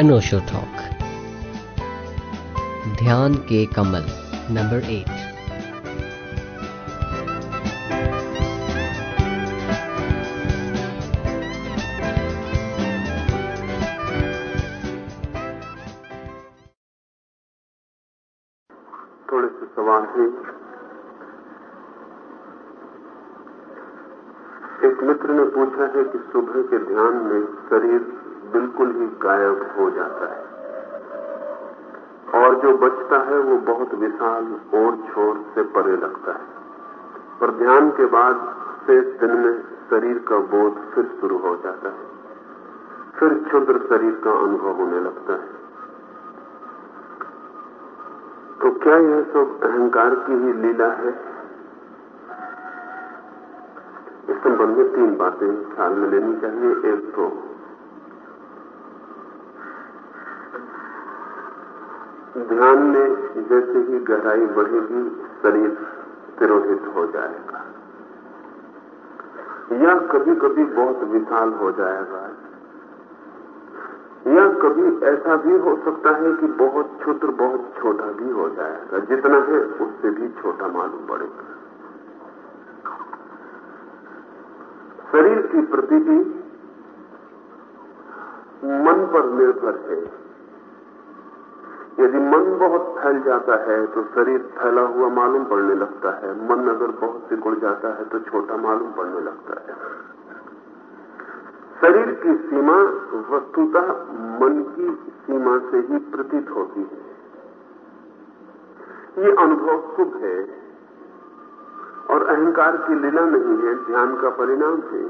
अनोशो talk ध्यान के कमल number eight थोड़े से हैं। एक मित्र ने पूछा है कि सुबह के ध्यान में शरीर बिल्कुल ही गायब हो जाता है। और जो बचता है, वो बहुत विशाल और छोर से परे लगता है। पर ध्यान के बाद से दिन में शरीर का बोध फिर शुरू हो जाता है। फिर क्षुद्र शरीर का अनुभव होने लगता है। तो क्या यह सब अहंकार की ही लीला है? इस संबंध में तीन बातें ख्याल में लेनी चाहिए। एक तो ध्यान में जैसे ही गहराई बढ़ेगी, शरीर तिरोहित हो जाएगा। या कभी कभी बहुत विशाल हो जाएगा। या कभी ऐसा भी हो सकता है कि बहुत क्षुद्र, बहुत छोटा भी हो जाएगा। जितना है, उससे भी छोटा मालूम पड़ेगा। शरीर की प्रतीति मन पर निर्भर है। यदि मन बहुत फैल जाता है तो शरीर फैला हुआ मालूम पड़ने लगता है। मन अगर बहुत सिकुड़ जाता है तो छोटा मालूम पड़ने लगता है। शरीर की सीमा वस्तुतः मन की सीमा से ही प्रतीत होती है। ये अनुभव शुभ है और अहंकार की लीला नहीं है, ध्यान का परिणाम है।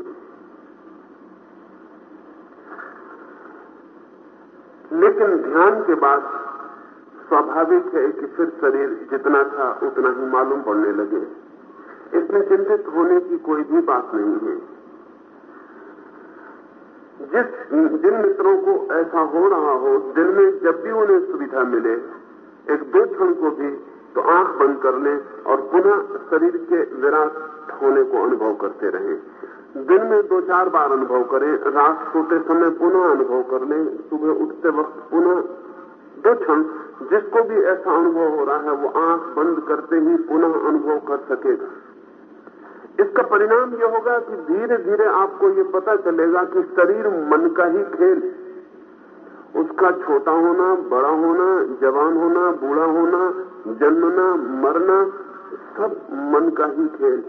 लेकिन ध्यान के बाद स्वाभाविक है कि फिर शरीर जितना था, उतना ही मालूम पड़ने लगे। इसमें चिंतित होने की कोई भी बात नहीं है। जिस जिन मित्रों को ऐसा हो रहा हो, दिन में जब भी उन्हें सुविधा मिले, एक दो क्षण को भी तो आँख बंद कर ले और पुनः शरीर के विराट होने को अनुभव करते रहें। दिन में दो चार बार अनुभव करें, रात सोते समय पुनः अनुभव कर लें, सुबह उठते वक्त पुनः दो क्षण जिसको भी ऐसा अनुभव हो रहा है, वो आँख बंद करते ही पुनः अनुभव कर सकेगा। इसका परिणाम यह होगा कि धीरे धीरे आपको ये पता चलेगा कि शरीर मन का ही खेल उसका छोटा होना, बड़ा होना, जवान होना, बूढ़ा होना, जन्मना, मरना, सब मन का ही खेल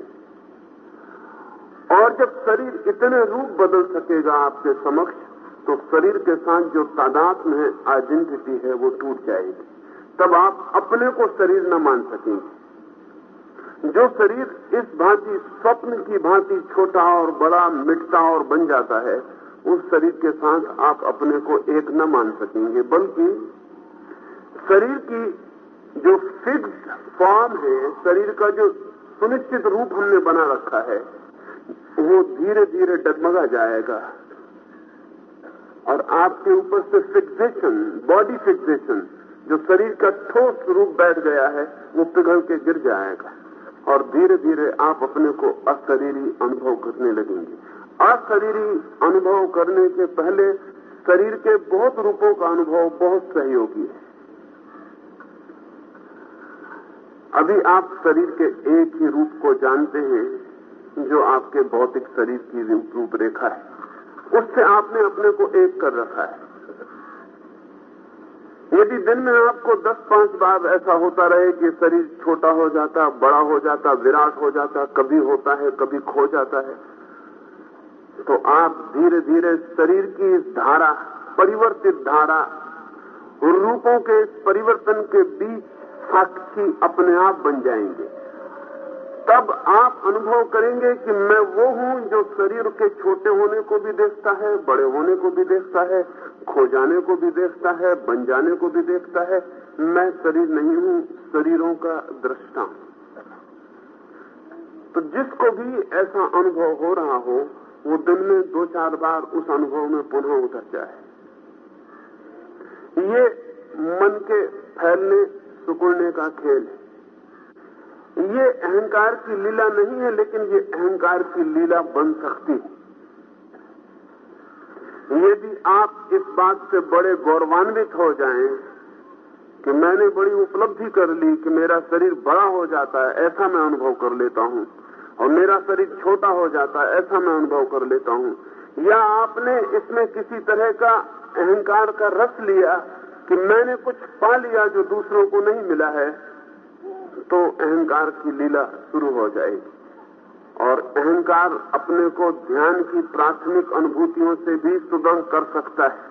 और जब शरीर इतने रूप बदल सकेगा आपके समक्ष तो शरीर के साथ जो तादाद में आइडेंटिटी है वो टूट जाएगी। तब आप अपने को शरीर न मान सकेंगे। जो शरीर इस भांति स्वप्न की भांति छोटा और बड़ा, मिटता और बन जाता है, उस शरीर के साथ आप अपने को एक न मान सकेंगे। बल्कि शरीर की जो फिक्स फॉर्म है, शरीर का जो सुनिश्चित रूप हमने बना रखा है, वो धीरे धीरे डगमगा जाएगा। और आपके ऊपर से फिक्सेशन बॉडी फिक्सेशन जो शरीर का ठोस रूप बैठ गया है, वो पिघल के गिर जाएगा। और धीरे धीरे आप अपने को अशरीरी अनुभव करने लगेंगे। अशरीरी अनुभव करने के पहले शरीर के बहुत रूपों का अनुभव बहुत सहयोगी है। अभी आप शरीर के एक ही रूप को जानते हैं, जो आपके भौतिक शरीर की रूपरेखा है। उससे आपने अपने को एक कर रखा है। यदि दिन में आपको 10-5 बार ऐसा होता रहे कि शरीर छोटा हो जाता, बड़ा हो जाता, विराट हो जाता, कभी होता है, कभी खो जाता है तो आप धीरे धीरे शरीर की इस धारा, परिवर्तित धारा, रूपों के परिवर्तन के बीच साक्षी अपने आप बन जाएँगे। तब आप अनुभव करेंगे कि मैं वो हूँ जो शरीर के छोटे होने को भी देखता है, बड़े होने को भी देखता है, खो जाने को भी देखता है, बन जाने को भी देखता है। मैं शरीर नहीं हूँ, शरीरों का दृष्टा हूँ। तो जिसको भी ऐसा अनुभव हो रहा हो, वो दिन में दो चार बार उस अनुभव में पुनः उतर जाए। ये मन के फैलने, सुकुड़ने का खेल है। ये अहंकार की लीला नहीं है, लेकिन ये अहंकार की लीला बन सकती है। यदि आप इस बात से बड़े गौरवान्वित हो जाएँ कि मैंने बड़ी उपलब्धि कर ली, कि मेरा शरीर बड़ा हो जाता है, ऐसा मैं अनुभव कर लेता हूँ, और मेरा शरीर छोटा हो जाता है, ऐसा मैं अनुभव कर लेता हूँ, या आपने इसमें किसी तरह का अहंकार का रस लिया कि मैंने कुछ पा लिया जो दूसरों को नहीं मिला है तो अहंकार की लीला शुरू हो जाएगी। और अहंकार अपने को ध्यान की प्राथमिक अनुभूतियों से भी सुदृढ़ कर सकता है।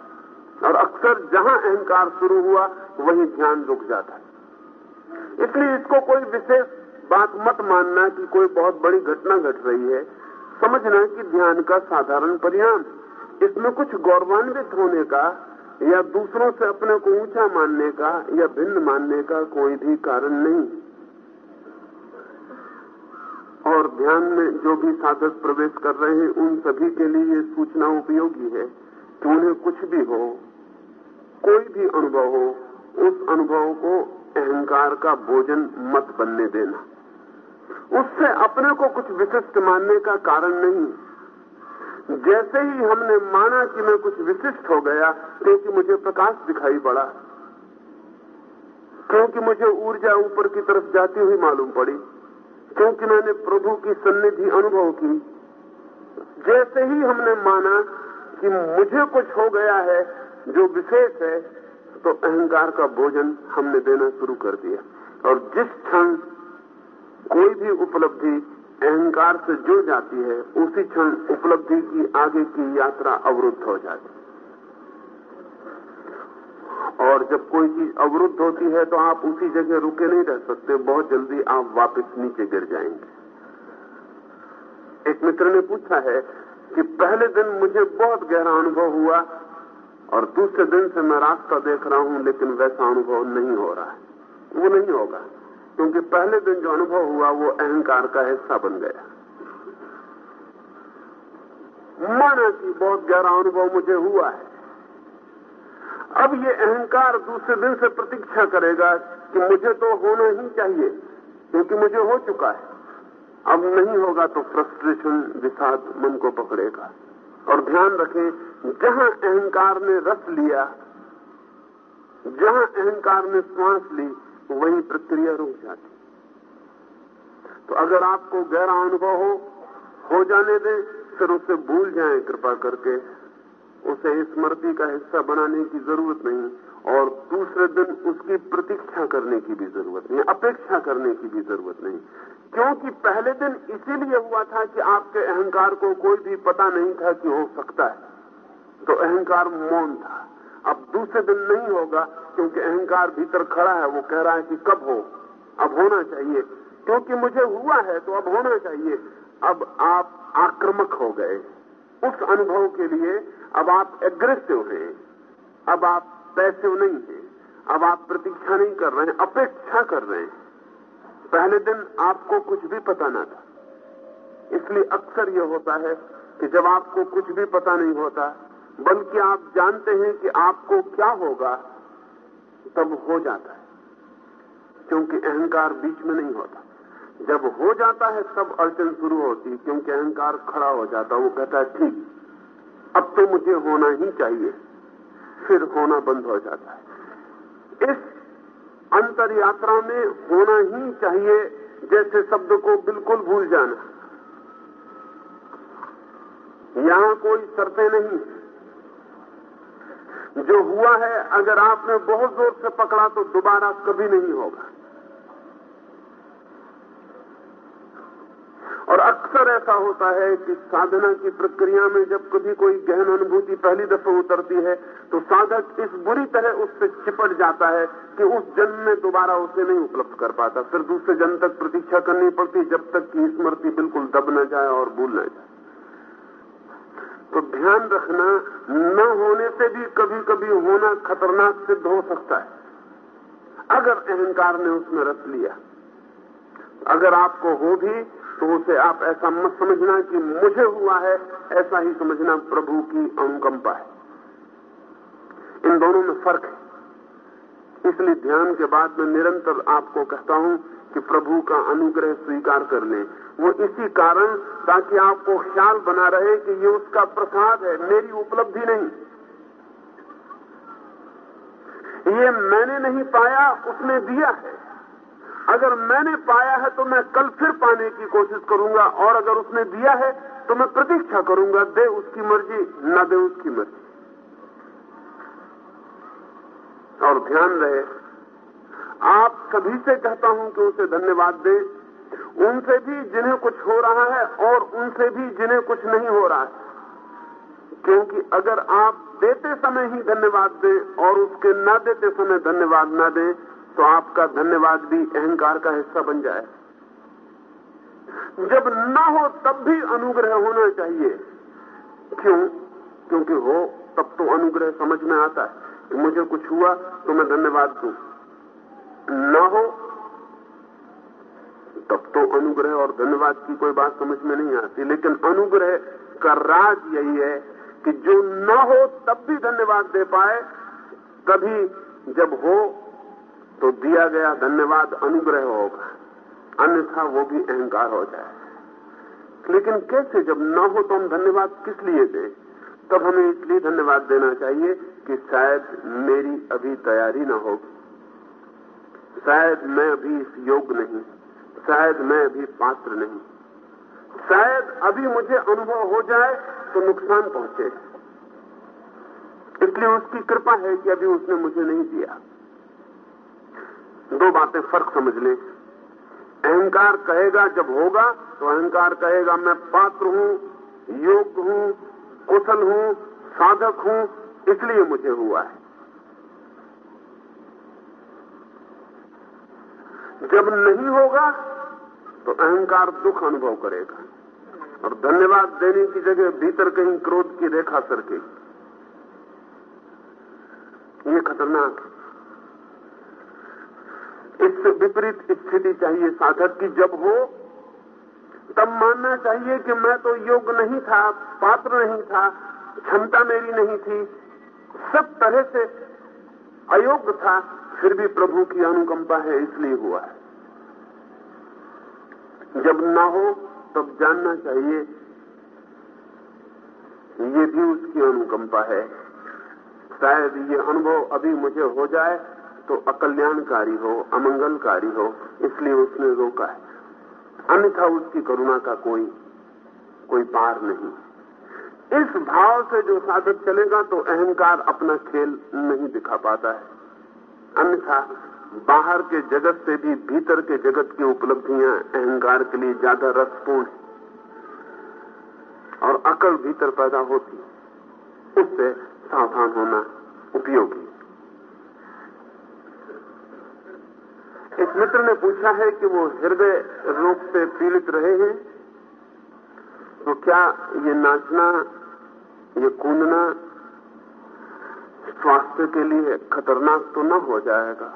और अक्सर जहाँ अहंकार शुरू हुआ, वहीं ध्यान रुक जाता है। इसलिए इसको कोई विशेष बात मत मानना कि कोई बहुत बड़ी घटना घट रही है। समझना कि ध्यान का साधारण परिणाम, इसमें कुछ गौरवान्वित होने का या दूसरों से अपने को ऊँचा मानने का या भिन्न मानने का कोई भी कारण नहीं। और ध्यान में जो भी साधक प्रवेश कर रहे हैं, उन सभी के लिए ये सूचना उपयोगी है। कि उन्हें कुछ भी हो, कोई भी अनुभव हो, उस अनुभव को अहंकार का भोजन मत बनने देना। उससे अपने को कुछ विशिष्ट मानने का कारण नहीं। जैसे ही हमने माना कि मैं कुछ विशिष्ट हो गया, क्योंकि मुझे प्रकाश दिखाई पड़ा, क्योंकि मुझे ऊर्जा ऊपर की तरफ़ जाती हुई मालूम पड़ी क्योंकि मैंने प्रभु की सन्निधि अनुभव की। जैसे ही हमने माना कि मुझे कुछ हो गया है, जो विशेष है तो अहंकार का भोजन हमने देना शुरू कर दिया। और जिस क्षण कोई भी उपलब्धि अहंकार से जुड़ जाती है, उसी क्षण उपलब्धि की आगे की यात्रा अवरुद्ध हो जाती है। और जब कोई चीज़ अवरुद्ध होती है तो आप उसी जगह रुके नहीं रह सकते। बहुत जल्दी आप वापस नीचे गिर जाएँगे। एक मित्र ने पूछा है कि पहले दिन मुझे बहुत गहरा अनुभव हुआ और दूसरे दिन से मैं रास्ता देख रहा हूँ, लेकिन वैसा अनुभव नहीं हो रहा है। वो नहीं होगा, क्योंकि पहले दिन जो अनुभव हुआ, वो अहंकार का हिस्सा बन गया। माना कि बहुत गहरा अनुभव मुझे हुआ है। अब ये अहंकार दूसरे दिन से प्रतीक्षा करेगा कि मुझे तो होना ही चाहिए, क्योंकि मुझे हो चुका है। अब नहीं होगा तो फ्रस्ट्रेशन विषाद मन को पकड़ेगा। और ध्यान रखें, जहाँ अहंकार ने रस लिया, जहाँ अहंकार ने श्वास ली, वही प्रक्रिया रुक जाती। तो अगर आपको गहरा अनुभव हो हो जाने दें, फिर उसे भूल जाएँ कृपा करके। उसे स्मृति का हिस्सा बनाने की ज़रूरत नहीं और दूसरे दिन उसकी प्रतीक्षा करने की भी ज़रूरत नहीं, अपेक्षा करने की भी ज़रूरत नहीं। क्योंकि पहले दिन इसीलिए हुआ था कि आपके अहंकार को कोई भी पता नहीं था कि हो सकता है। तो अहंकार मौन था। अब दूसरे दिन नहीं होगा, क्योंकि अहंकार भीतर खड़ा है, वो कह रहा है कि कब हो? अब होना चाहिए। क्योंकि मुझे हुआ है तो अब होना चाहिए। अब आप आक्रमक हो गए। उस अनुभव के लिए अब आप एग्रेसिव हैं अब आप पैसिव नहीं हैं। अब आप प्रतीक्षा नहीं कर रहे हैं, अपेक्षा कर रहे हैं। पहले दिन आपको कुछ भी पता ना था। इसलिए अक्सर यह होता है कि जब आपको कुछ भी पता नहीं होता, बल्कि आप जानते हैं कि आपको क्या होगा, तब हो जाता है। क्योंकि अहंकार बीच में नहीं होता। जब हो जाता है, तब अड़चन शुरू होती क्योंकि अहंकार खड़ा हो जाता वो कहता है, ठीक अब तो मुझे होना ही चाहिए। फिर होना बंद हो जाता है। इस अंतर यात्रा में होना ही चाहिए, जैसे शब्द को बिल्कुल भूल जाना। यहाँ कोई शर्तें नहीं जो हुआ है, अगर आपने बहुत ज़ोर से पकड़ा तो दोबारा कभी नहीं होगा। और अक्सर ऐसा होता है कि साधना की प्रक्रिया में जब कभी कोई गहन अनुभूति पहली दफे उतरती है तो साधक इस बुरी तरह उससे चिपट जाता है कि उस जन्म में दोबारा उसे नहीं उपलब्ध कर पाता। फिर दूसरे जन्म तक प्रतीक्षा करनी पड़ती, जब तक कि स्मृति बिल्कुल दब न जाए और भूल न जाए। तो ध्यान रखना, न होने से भी कभी कभी होना खतरनाक सिद्ध हो सकता है। अगर अहंकार ने उसमें रस लिया, अगर आपको हो भी तो उसे आप ऐसा मत समझना कि मुझे हुआ है, ऐसा ही समझना प्रभु की अनुकंपा है। इन दोनों में फ़र्क है। इसलिए ध्यान के बाद मैं निरंतर आपको कहता हूँ कि प्रभु का अनुग्रह स्वीकार कर लें। वो इसी कारण ताकि आपको ख्याल बना रहे कि ये उसका प्रसाद है, मेरी उपलब्धि नहीं। ये मैंने नहीं पाया, उसने दिया है। अगर मैंने पाया है तो मैं कल फिर पाने की कोशिश करूँगा, और अगर उसने दिया है तो मैं प्रतीक्षा करूँगा, दे उसकी मर्ज़ी, न दे उसकी मर्ज़ी। और ध्यान रहे, आप सभी से कहता हूँ कि उसे धन्यवाद दें। उनसे भी जिन्हें कुछ हो रहा है, और उनसे भी जिन्हें कुछ नहीं हो रहा है। क्योंकि अगर आप देते समय ही धन्यवाद दें, और उसके न देते समय धन्यवाद न दें तो आपका धन्यवाद भी अहंकार का हिस्सा बन जाए। जब न हो, तब भी अनुग्रह होना चाहिए। क्यों? क्योंकि हो, तब तो अनुग्रह समझ में आता है कि मुझे कुछ हुआ तो मैं धन्यवाद दू। न हो, तब तो अनुग्रह और धन्यवाद की कोई बात समझ में नहीं आती। लेकिन अनुग्रह का राज यही है कि जो न हो, तब भी धन्यवाद दे पाए। कभी जब हो तो दिया गया धन्यवाद अनुग्रह होगा। अन्यथा वो भी अहंकार हो जाए। लेकिन कैसे जब न हो तो हम धन्यवाद किस लिए दें? तब हमें इसलिए धन्यवाद देना चाहिए कि शायद मेरी अभी तैयारी न होगी शायद मैं अभी इस योग नहीं। शायद मैं अभी पात्र नहीं। शायद अभी मुझे अनुभव हो जाए तो नुकसान पहुँचे। इसलिए उसकी कृपा है कि अभी उसने मुझे नहीं दिया। दो बातें फ़र्क समझ लें। अहंकार कहेगा जब होगा तो अहंकार कहेगा, मैं पात्र हूँ, योग्य हूँ, कुशल हूँ, साधक हूँ, इसलिए मुझे हुआ है। जब नहीं होगा तो अहंकार दुख अनुभव करेगा। और धन्यवाद देने की जगह भीतर कहीं क्रोध की रेखा सरके ये खतरनाक है। इससे विपरीत स्थिति चाहिए साधक की जब हो, तब मानना चाहिए कि मैं तो योग्य नहीं था, पात्र नहीं था, क्षमता मेरी नहीं थी। सब तरह से अयोग्य था, फिर भी प्रभु की अनुकंपा है, इसलिए हुआ है। जब ना हो, तब जानना चाहिए, ये भी उसकी अनुकंपा है। शायद ये अनुभव अभी मुझे हो जाए तो अकल्याणकारी हो, अमंगलकारी हो, इसलिए उसने रोका है। अन्यथा उसकी करुणा का कोई कोई पार नहीं। इस भाव से जो साधक चलेगा तो अहंकार अपना खेल नहीं दिखा पाता है। अन्यथा बाहर के जगत से भी भीतर के जगत की उपलब्धियाँ अहंकार के लिए ज़्यादा रसपूर्ण और अकल भीतर पैदा होती, उससे सावधान होना उपयोगी। इस मित्र ने पूछा है कि वो हृदय रोग से पीड़ित रहे हैं तो क्या ये नाचना, ये कूदना स्वास्थ्य के लिए खतरनाक तो न हो जाएगा?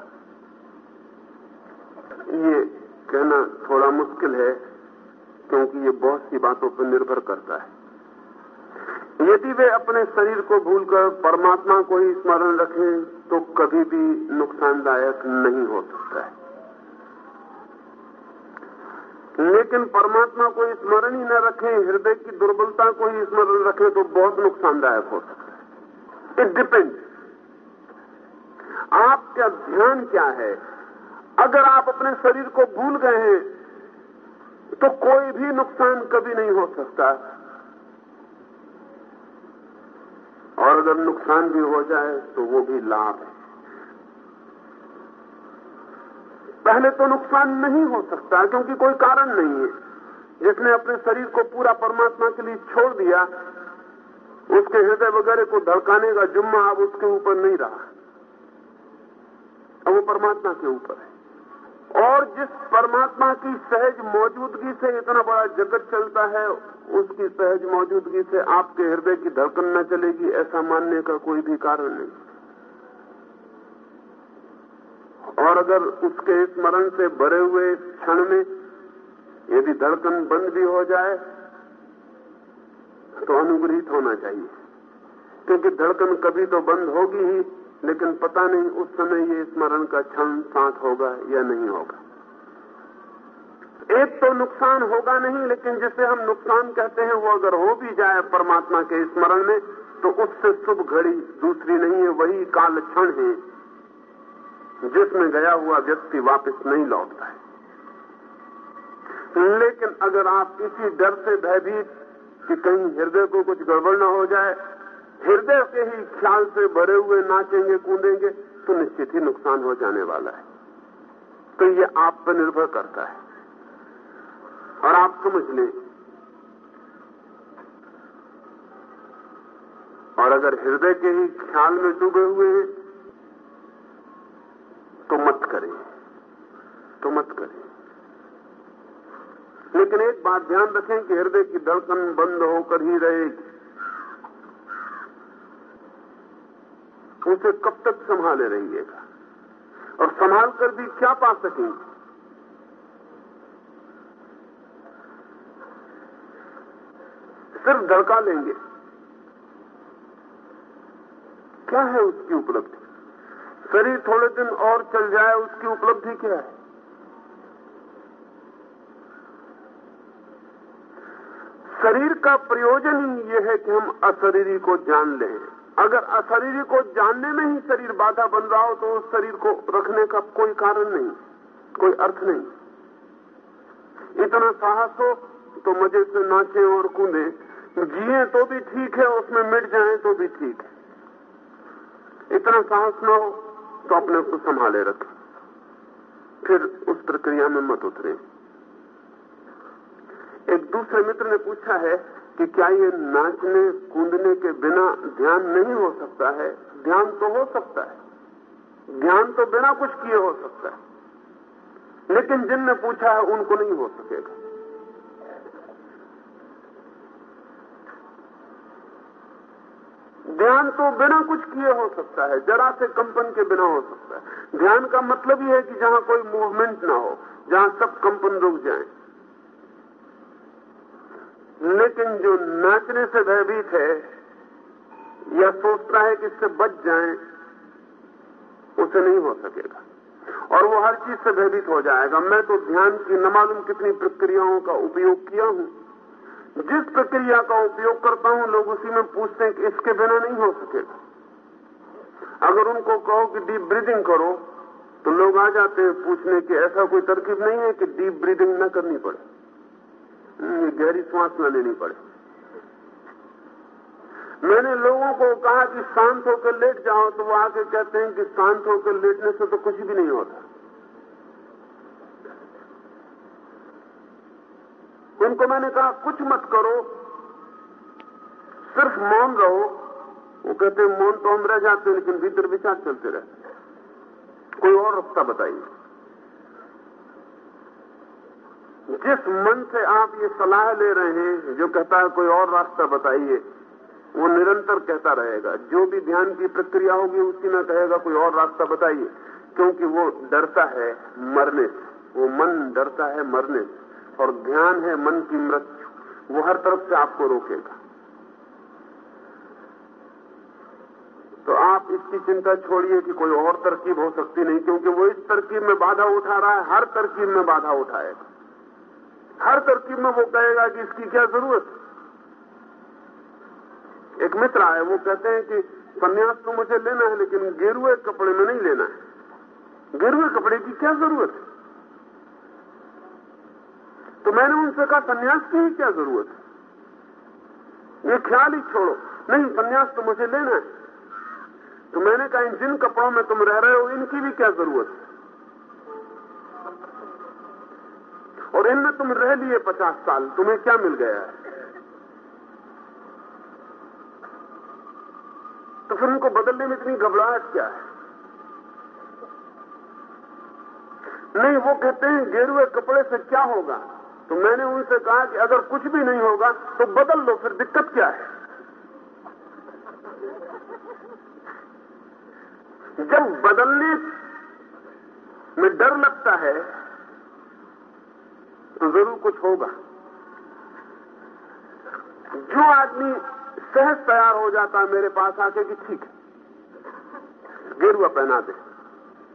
ये कहना थोड़ा मुश्किल है, क्योंकि ये बहुत सी बातों पर निर्भर करता है। यदि वे अपने शरीर को भूलकर परमात्मा को ही स्मरण रखें तो कभी भी नुकसानदायक नहीं हो सकता है। लेकिन परमात्मा को स्मरण ही न रखें, हृदय की दुर्बलता को ही स्मरण रखें तो बहुत नुकसानदायक हो सकता है। इट डिपेंड आपका ध्यान क्या है? अगर आप अपने शरीर को भूल गए हैं तो कोई भी नुकसान कभी नहीं हो सकता। और अगर नुकसान भी हो जाए तो वो भी लाभ है। पहले तो नुकसान नहीं हो सकता, क्योंकि कोई कारण नहीं है। जिसने अपने शरीर को पूरा परमात्मा के लिए छोड़ दिया, उसके हृदय वगैरह को धड़काने का जुम्मा अब उसके ऊपर नहीं रहा। अब वो परमात्मा के ऊपर है। और जिस परमात्मा की सहज मौजूदगी से इतना बड़ा जगत चलता है, उसकी सहज मौजूदगी से आपके हृदय की धड़कन न चलेगी, ऐसा मानने का कोई भी कारण नहीं। और अगर उसके स्मरण से भरे हुए क्षण में यदि धड़कन बंद भी हो जाए तो अनुग्रहित होना चाहिए। क्योंकि धड़कन कभी तो बंद होगी ही, लेकिन पता नहीं उस समय ये स्मरण का क्षण साथ होगा या नहीं होगा। एक तो नुकसान होगा नहीं, लेकिन जिसे हम नुकसान कहते हैं, वो अगर हो भी जाए परमात्मा के स्मरण में तो उससे शुभ घड़ी दूसरी नहीं है, वही काल क्षण है। जिसमें गया हुआ व्यक्ति वापस नहीं लौटता है। लेकिन अगर आप इसी डर से भयभीत कि कहीं हृदय को कुछ गड़बड़ न हो जाए, हृदय के ही ख्याल से भरे हुए नाचेंगे, कूदेंगे तो निश्चित ही नुकसान हो जाने वाला है। तो ये आप पर निर्भर करता है। और आप समझ लें, और अगर हृदय के ही ख्याल में डूबे हुए हैं तो मत करें तो मत करें लेकिन एक बात ध्यान रखें कि हृदय की धड़कन बंद होकर ही रहेगी। उसे कब तक संभाले रहिएगा? और संभाल कर भी क्या पा सकेंगे? सिर्फ़ धड़का लेंगे। क्या है उसकी उपलब्धि? शरीर थोड़े दिन और चल जाए, उसकी उपलब्धि क्या है? शरीर का प्रयोजन ही यह है कि हम अशरीरी को जान लें। अगर अशरीरी को जानने में ही शरीर बाधा बन रहा हो तो उस शरीर को रखने का कोई कारण नहीं, कोई अर्थ नहीं। इतना साहस हो तो मज़े से नाचे और कूदे। जिए तो भी ठीक है, उसमें मिट जाए तो भी ठीक है। इतना साहस न हो तो अपने को संभाले रखें। फिर उस प्रक्रिया में मत उतरे। एक दूसरे मित्र ने पूछा है कि क्या ये नाचने, कूदने के बिना ध्यान नहीं हो सकता है? ध्यान तो हो सकता है। ध्यान तो बिना कुछ किए हो सकता है। लेकिन जिनने पूछा है, उनको नहीं हो सकेगा। ध्यान तो बिना कुछ किए हो सकता है, जरा से कंपन के बिना हो सकता है। ध्यान का मतलब ही है कि जहाँ कोई मूवमेंट ना हो, जहाँ सब कंपन रुक जाए। लेकिन जो नाचने से भयभीत है या सोचता है कि इससे बच जाए, उसे नहीं हो सकेगा। और वो हर चीज़ से भयभीत हो जाएगा। मैं तो ध्यान की न मालूम कितनी प्रक्रियाओं का उपयोग किया हूँ। जिस प्रक्रिया का उपयोग करता हूँ, लोग उसी में पूछते हैं कि इसके बिना नहीं हो सकेगा। अगर उनको कहो कि डीप ब्रीदिंग करो तो लोग आ जाते हैं पूछने की ऐसा कोई तरकीब नहीं है कि डीप ब्रीदिंग न करनी पड़े। गहरी श्वास न लेनी पड़े। मैंने लोगों को कहा कि शांत होकर लेट जाओ तो वो आके कहते हैं कि शांत होकर लेटने से तो कुछ भी नहीं होता। उनको मैंने कहा, कुछ मत करो, सिर्फ़ मौन रहो। वो कहते हैं, मौन तो हम रह जाते हैं, लेकिन भीतर विचार चलते रहते कोई और रास्ता बताइए। जिस मन से आप ये सलाह ले रहे हैं, जो कहता है, कोई और रास्ता बताइए, वो निरंतर कहता रहेगा। जो भी ध्यान की प्रक्रिया होगी, उसी में कहेगा, कोई और रास्ता बताइए, क्योंकि वो डरता है मरने वो मन डरता है मरने और ध्यान है मन की मृत्यु। वो हर तरफ़ से आपको रोकेगा। तो आप इसकी चिंता छोड़िए कि कोई और तरकीब हो सकती नहीं, क्योंकि वो इस तरकीब में बाधा उठा रहा है, हर तरकीब में बाधा उठाएगा। हर तरकीब में वो कहेगा कि इसकी क्या ज़रूरत एक मित्र आए वो कहते हैं कि, संन्यास तो मुझे लेना है, लेकिन गेरुए कपड़े में नहीं लेना है। गेरुए कपड़े की क्या ज़रूरत है? तो मैंने उनसे कहा, संन्यास की ही क्या ज़रूरत है? ये ख्याल ही छोड़ो। नहीं, संन्यास तो मुझे लेना है। तो मैंने कहा, इन जिन कपड़ों में तुम रह रहे हो, इनकी भी क्या ज़रूरत है? और इनमें तुम रह लिए पचास साल, तुम्हें क्या मिल गया? तो फिर उनको बदलने में इतनी घबराहट क्या है? नहीं, वो कहते हैं, गेरुए कपड़े से क्या होगा? तो मैंने उनसे कहा कि अगर कुछ भी नहीं होगा तो बदल लो फिर दिक्कत क्या है? जब बदलने में डर लगता है तो ज़रूर कुछ होगा। जो आदमी सहज तैयार हो जाता है मेरे पास, आके कि ठीक है? गेरुआ पहना दे,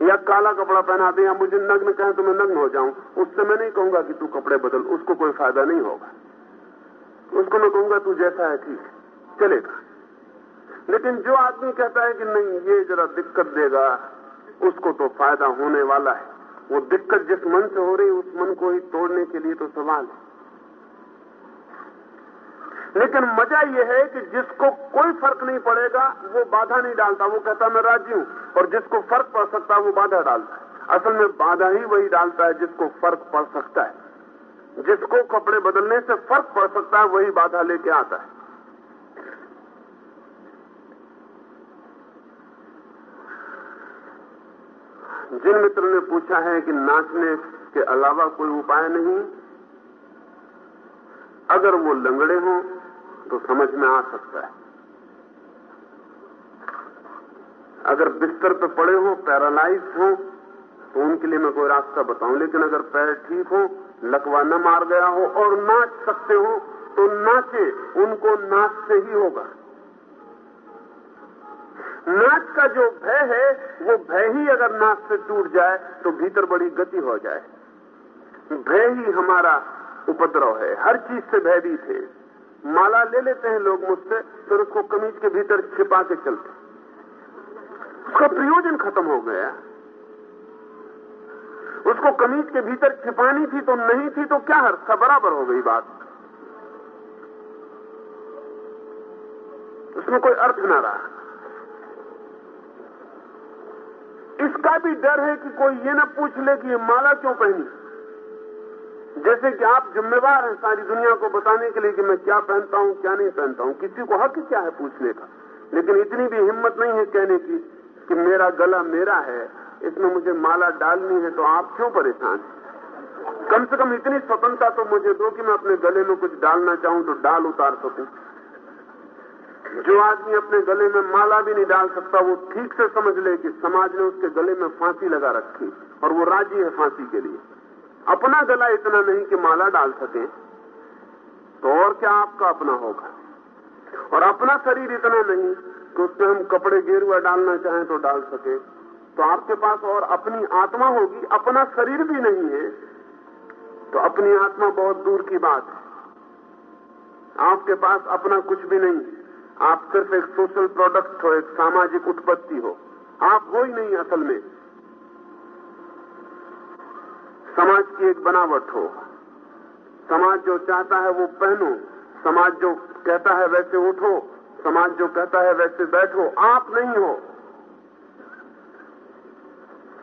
या काला कपड़ा पहना दे, या मुझे नग्न कहें तो मैं नग्न हो जाऊँ। उससे मैं नहीं कहूँगा कि तू कपड़े बदल, उसको कोई फ़ायदा नहीं होगा। उसको मैं कहूँगा, तू जैसा है, ठीक चलेगा। लेकिन जो आदमी कहता है कि नहीं, ये जरा दिक्कत देगा, उसको तो फ़ायदा होने वाला है। वो दिक्कत जिस मन से हो रही, उस मन को ही तोड़ने के लिए तो सवाल है। लेकिन मज़ा यह है कि जिसको कोई फ़र्क नहीं पड़ेगा, वो बाधा नहीं डालता। वो कहता, मैं राज़ी हूँ। और जिसको फ़र्क पड़ सकता है, वो बाधा डालता है। असल में बाधा ही वही डालता है जिसको फ़र्क पड़ सकता है। जिसको कपड़े बदलने से फ़र्क पड़ सकता है, वही बाधा लेके आता है। जिन मित्र ने पूछा है कि नाचने के अलावा कोई उपाय नहीं, अगर वो लंगड़े हों तो समझ में आ सकता है। अगर बिस्तर पे पड़े हो पैरालाइज हो तो उनके लिए मैं कोई रास्ता बताऊँ, लेकिन अगर पैर ठीक हो, लकवा न मार गया हो और नाच सकते हो तो नाचे, उनको नाच से ही होगा। नाच का जो भय है, वो भय ही अगर नाच से टूट जाए तो भीतर बड़ी गति हो जाए। भय ही हमारा उपद्रव है, हर चीज़ से भयभीत है। माला ले लेते हैं लोग मुझसे फिर उसको कमीज के भीतर छिपा के चलते। उसका प्रयोजन खत्म हो गया। उसको कमीज के भीतर छिपानी थी तो नहीं थी तो क्या हर सब बराबर हो गई बात। उसमें कोई अर्थ ना रहा। इसका भी डर है कि कोई ये ना पूछ ले कि ये माला क्यों पहनी? जैसे कि आप जिम्मेवार हैं सारी दुनिया को बताने के लिए कि मैं क्या पहनता हूँ, क्या नहीं पहनता हूँ। किसी को हक क्या है पूछने का? लेकिन इतनी भी हिम्मत नहीं है कहने की कि मेरा गला मेरा है, इसमें मुझे माला डालनी है तो आप क्यों परेशान कम से कम इतनी स्वतंत्रता तो मुझे दो कि मैं अपने गले में कुछ डालना चाहूँ तो डाल उतार सकूँ। जो आदमी अपने गले में माला भी नहीं डाल सकता, वो ठीक से समझ ले कि समाज ने उसके गले में फांसी लगा रखी और वो राज़ी है फांसी के लिए। अपना गला इतना नहीं कि माला डाल सके तो और क्या आपका अपना होगा? और अपना शरीर इतना नहीं कि उसमें हम कपड़े गेरुआ डालना चाहें तो डाल सके। तो आपके पास और अपनी आत्मा होगी, अपना शरीर भी नहीं है तो अपनी आत्मा बहुत दूर की बात है। आपके पास अपना कुछ भी नहीं आप सिर्फ़ एक सोशल प्रोडक्ट हो, एक सामाजिक उत्पत्ति हो। आप हो ही नहीं असल में। समाज की एक बनावट हो। समाज जो चाहता है वो पहनो, समाज जो कहता है वैसे उठो, समाज जो कहता है वैसे बैठो, आप नहीं हो।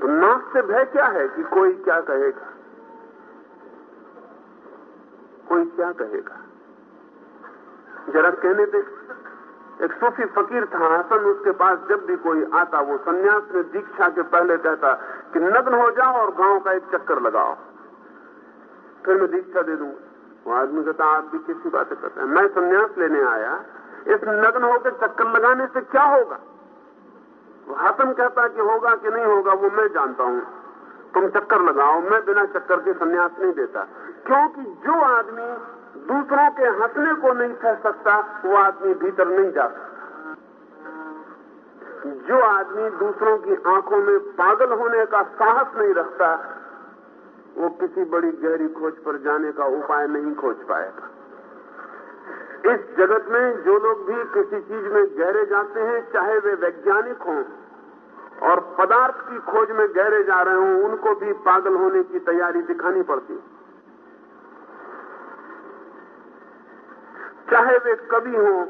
तो नाक से भय क्या है कि कोई क्या कहेगा? कोई क्या कहेगा? जरा कहने दे। एक सूफी फकीर था हसन, उसके पास जब भी कोई आता, वो सन्यास में दीक्षा के पहले कहता कि नग्न हो जाओ और गाँव का एक चक्कर लगाओ। फिर मैं दीक्षा दे दूँगा। वो आदमी कहता, आप भी किसी बात करते हैं। मैं सन्यास लेने आया। इस नग्न होकर चक्कर लगाने से क्या होगा? हसन कहता कि होगा कि नहीं होगा, वो मैं जानता हूँ। तुम चक्कर लगाओ, मैं बिना चक्कर के सन्यास नहीं देता। क्योंकि जो आदमी दूसरों के हंसने को नहीं सह सकता, वो आदमी भीतर नहीं जा सकता। जो आदमी दूसरों की आँखों में पागल होने का साहस नहीं रखता, वो किसी बड़ी गहरी खोज पर जाने का उपाय नहीं खोज पाएगा। इस जगत में जो लोग भी किसी चीज़ में गहरे जाते हैं, चाहे वे वैज्ञानिक हों, और पदार्थ की खोज में गहरे जा रहे हों, उनको भी पागल होने की तैयारी दिखानी पड़ती है। चाहे वे कवि हों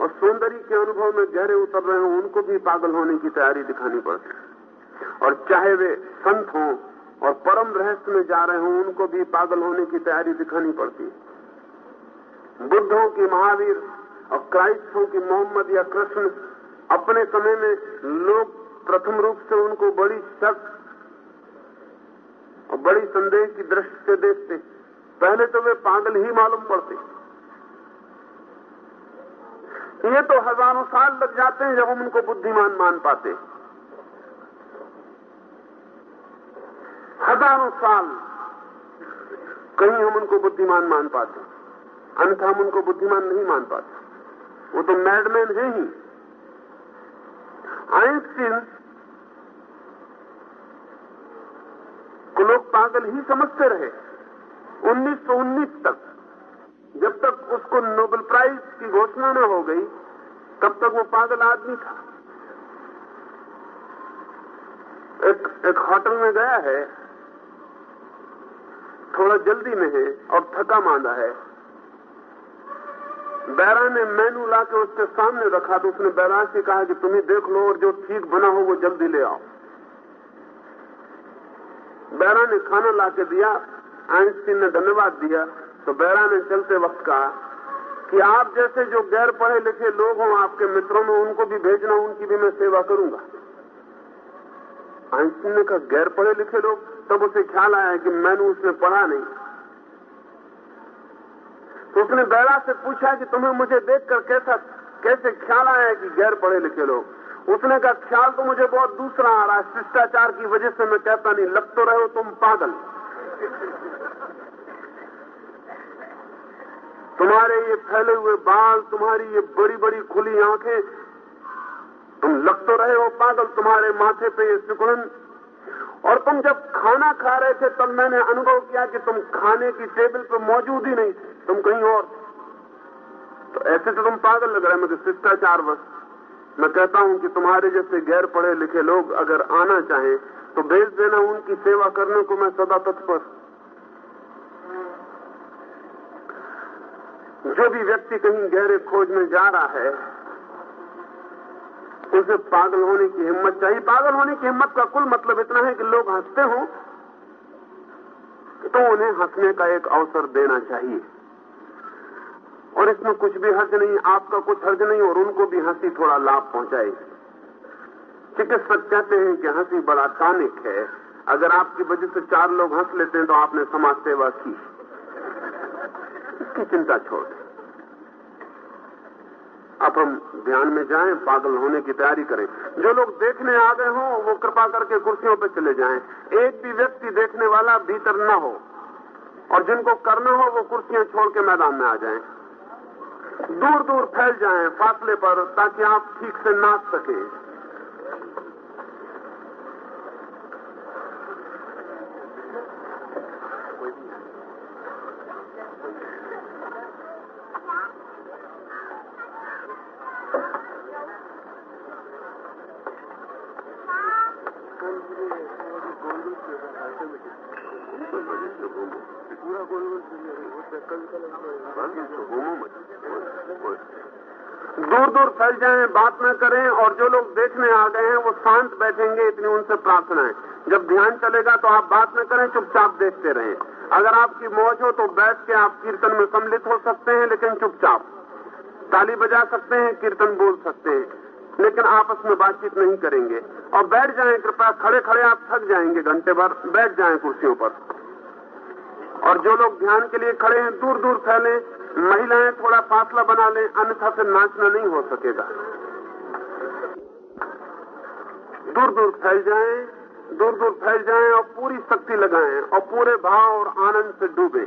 और सौंदर्य के अनुभव में गहरे उतर रहे हों, उनको भी पागल होने की तैयारी दिखानी पड़ती है। और चाहे वे संत हों और परम रहस्य में जा रहे हों, उनको भी पागल होने की तैयारी दिखानी पड़ती है। बुद्धों की महावीर और क्राइस्टों की मोहम्मद या कृष्ण अपने समय में लोग प्रथम रूप से उनको बड़ी शक और बड़ी संदेह की दृष्टि से देखते, पहले तो वे पागल ही मालूम पड़ते। ये तो हज़ारों साल लग जाते हैं जब हम उनको बुद्धिमान मान पाते हज़ारों साल कहीं हम उनको बुद्धिमान मान पाते अन्यथा हम उनको बुद्धिमान नहीं मान पाते। वो तो मैडमैन है ही। आइंस्टीन को लोग पागल ही समझते रहे। 1919 तक जब तक उसको नोबेल प्राइज की घोषणा न हो गई, तब तक वो पागल आदमी था। एक एक होटल में गया है, थोड़ा जल्दी में है और थका मांदा है। बैरा ने मेनू ला के उसके सामने रखा तो उसने बैरा से कहा कि तुम्हें देख लो और जो ठीक बना हो वो जल्दी ले आओ। बैरा ने खाना ला के दिया, आइंस्टीन ने धन्यवाद दिया। तो बैरा ने चलते वक्त कहा कि आप जैसे जो गैर पढ़े लिखे लोग हों, आपके मित्रों में उनको भी भेजना, उनकी भी मैं सेवा करूँगा। आइंस्टीन ने कहा, गैर पढ़े लिखे लोग? तब उसे ख्याल आया कि मैंने उसने पढ़ा नहीं। तो उसने बैरा से पूछा कि तुम्हें मुझे देखकर कैसा, कैसे ख्याल आया कि गैर पढ़े लिखे लोग? उसने कहा, ख्याल तो मुझे बहुत दूसरा आ रहा है, शिष्टाचार की वजह से मैं कहता नहीं, लग तो रहे हो तुम पागल। तुम्हारे ये फैले हुए बाल, तुम्हारी ये बड़ी बड़ी खुली आँखें, तुम लग तो रहे हो पागल तुम्हारे माथे पे ये सिकुड़न। और तुम जब खाना खा रहे थे, तब मैंने अनुभव किया कि तुम खाने की टेबल पर मौजूद ही नहीं तुम कहीं और तो ऐसे तो तुम पागल लग रहे हैं, मुझे शिष्टाचार बस। मैं कहता हूँ कि तुम्हारे जैसे गैर पढ़े लिखे लोग अगर आना चाहें तो भेज देना, उनकी सेवा करने को मैं सदा तत्पर जो भी व्यक्ति कहीं गहरे खोज में जा रहा है, उसे पागल होने की हिम्मत चाहिए। पागल होने की हिम्मत का कुल मतलब इतना है कि लोग हँसते हो तो उन्हें हंसने का एक अवसर देना चाहिए। और इसमें कुछ भी हर्ज नहीं, आपका कुछ हर्ज नहीं, और उनको भी हँसी थोड़ा लाभ पहुंचाएगी चिकित्सक कहते हैं कि हँसी बड़ा टानिक है। अगर आपकी वजह से चार लोग हंस लेते हैं तो आपने समाज सेवा की। इसकी चिंता छोड़। दें अब हम ध्यान में जाएँ, पागल होने की तैयारी करें। जो लोग देखने आ गए हों, वो कृपा करके कुर्सियों पर चले जाएँ। एक भी व्यक्ति देखने वाला भीतर न हो। और जिनको करना हो, वो कुर्सियाँ छोड़ के मैदान में आ जाएँ। दूर दूर फैल जाएँ, फासले पर, ताकि आप ठीक से नाच सकें पूरा गोल फैल जाएँ, बात न करें और जो लोग देखने आ गए हैं, वो शांत बैठेंगे, इतनी उनसे प्रार्थना है। जब ध्यान चलेगा तो आप बात न करें, चुपचाप देखते रहें। अगर आपकी मौज हो तो बैठ के आप कीर्तन में सम्मिलित हो सकते हैं, लेकिन चुपचाप। ताली बजा सकते हैं, कीर्तन बोल सकते हैं, लेकिन आपस में बातचीत नहीं करेंगे। और बैठ जाएँ, कृपया खड़े खड़े आप थक जाएँगे घंटे भर, बैठ जाएँ कुर्सियों पर। और जो लोग ध्यान के लिए खड़े हैं दूर दूर फैले महिलाएँ थोड़ा फासला बना लें, अन्यथा से नाचना नहीं हो सकेगा। दूर दूर फैल जाएँ दूर दूर फैल जाएँ और पूरी शक्ति लगाएँ और पूरे भाव और आनंद से डूबे।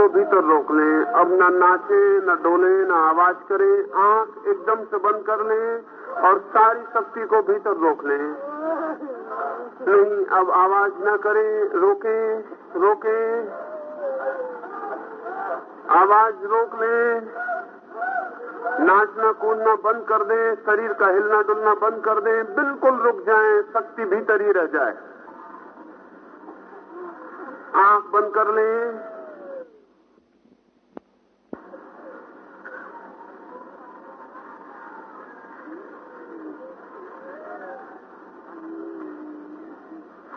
को भीतर रोक लें। अब न नाचे, न डोले, न आवाज़ करें। आँख एकदम से बंद कर लें और सारी शक्ति को भीतर रोक लें। नहीं, अब आवाज़ न करें। रोकें रोकें। आवाज़ रोक लें। नाचना, कूदना बंद कर दें। शरीर का हिलना डुलना बंद कर दें। बिल्कुल रुक जाएँ। शक्ति भीतर ही रह जाए। आँख बंद कर लें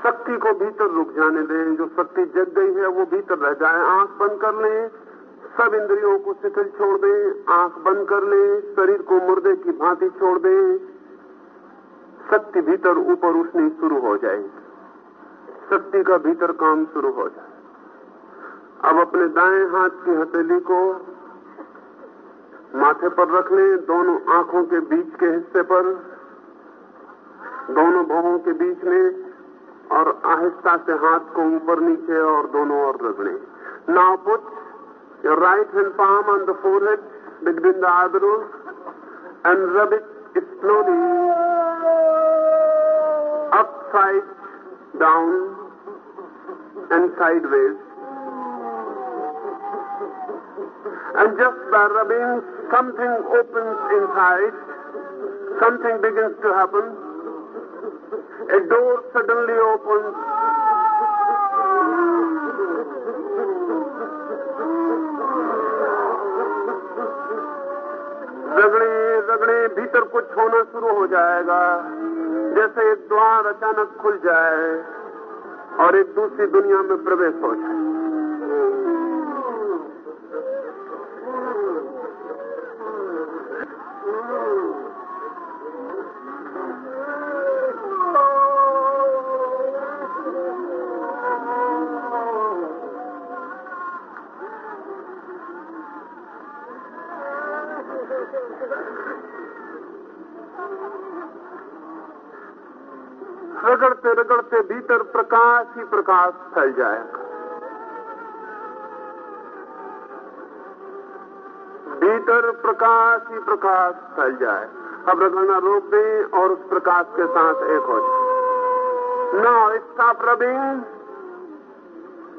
शक्ति को भीतर रुक जाने दें। जो शक्ति जग गई है, वो भीतर रह जाए। आँख बंद कर लें। सब इंद्रियों को शिथिल छोड़ दें। आँख बंद कर लें। शरीर को मुर्दे की भांति छोड़ दें। शक्ति भीतर ऊपर उठनी शुरू हो जाएगी शक्ति का भीतर काम शुरू हो जाए। अब अपने दाएँ हाथ की हथेली को माथे पर रख लें। दोनों आँखों के बीच के हिस्से पर, दोनों भवों के बीच में। और आहिस्ता से हाथ को ऊपर नीचे और दोनों और रगड़े। Now put your right hand palm on the forehead between the eyebrows and rub it slowly upside down and sideways and just by rubbing something open inside something begin to happen a door suddenly opens. रगड़े रगड़े भीतर कुछ होना शुरू हो जाएगा जैसे एक द्वार अचानक खुल जाए और एक दूसरी दुनिया में प्रवेश हो जाए प्रकाश ही प्रकाश फैल जाएगा भीतर प्रकाश ही प्रकाश फैल जाए। अब रगड़ना रोक दें और उस प्रकाश के साथ एक हो जाए। Now stop rubbing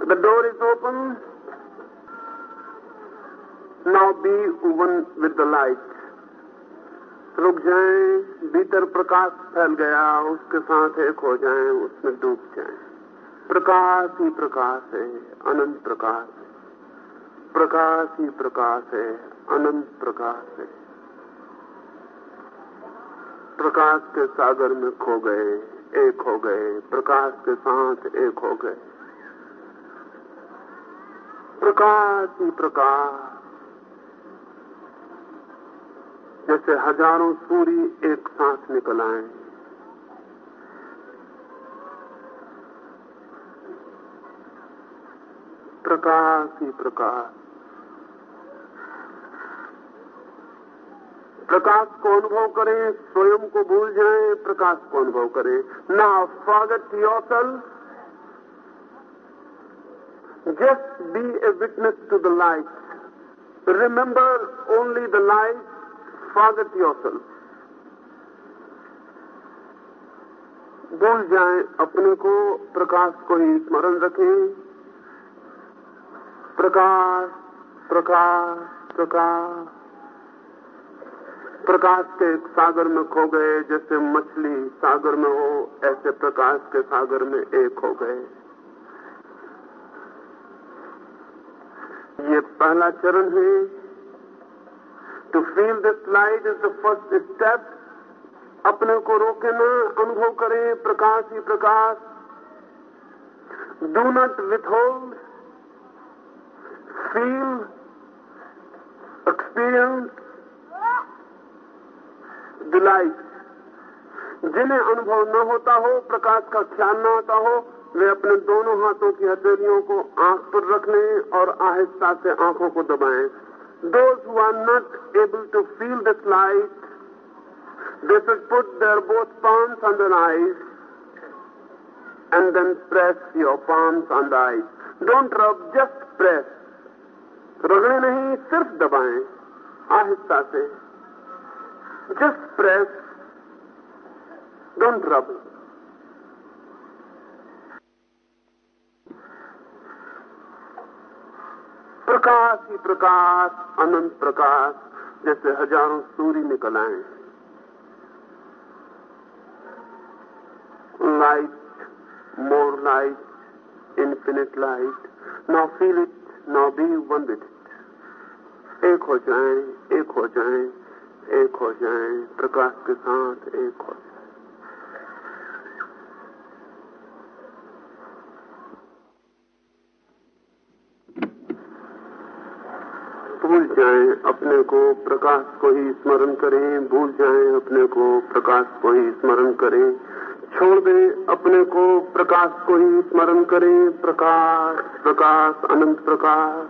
the door is open now be one with the light रुक जाएँ, भीतर प्रकाश फैल गया, उसके साथ एक हो जाए, उसमें डूब जाए। प्रकाश ही प्रकाश है, अनंत प्रकाश है। प्रकाश ही प्रकाश है, अनंत प्रकाश है। प्रकाश के सागर में खो गए, एक हो गए। प्रकाश के साथ एक हो गए। प्रकाश ही प्रकाश। जैसे हज़ारों सूर्य एक साथ निकल आए। प्रकाश ही प्रकाश। प्रकाश को अनुभव करें, स्वयं को भूल जाएँ, प्रकाश को अनुभव करें। ना स्वागत your just be a witness to the light remember only the light स्वागत योरसेल्फ भूल जाएँ अपने को प्रकाश को ही स्मरण रखें प्रकाश प्रकाश प्रकाश प्रकाश के सागर में खो गए जैसे मछली सागर में हो ऐसे प्रकाश के सागर में एक हो गए ये पहला चरण है to feel this light is the first step अपने को रोके न, अनुभव करें, प्रकाश ही प्रकाश। Do not withhold feel experience the light जिन्हें अनुभव न होता हो, प्रकाश का ख्याल न आता हो, वे अपने दोनों हाथों की हथेलियों को आँख पर रखने और आहिस्ता से आँखों को दबाएँ। Those who are not able to feel this light, they should put their both palms on their eyes and then press your palms on the eyes. Don't rub, just press. रगड़े नहीं सिर्फ दबाएं आहिस्ता से जस्ट प्रेस डोंट रब प्रकाश ही प्रकाश, अनंत प्रकाश, जैसे हज़ारों सूर्य निकल आए। Light more light infinite light now feel it now be one with it एक हो जाए, एक हो जाए, एक हो जाए, प्रकाश के साथ एक हो भूल जाएँ अपने को प्रकाश को ही स्मरण करें भूल जाएँ अपने को प्रकाश को ही स्मरण करें। छोड़ दें अपने को प्रकाश को ही स्मरण करें। प्रकाश प्रकाश अनंत प्रकाश।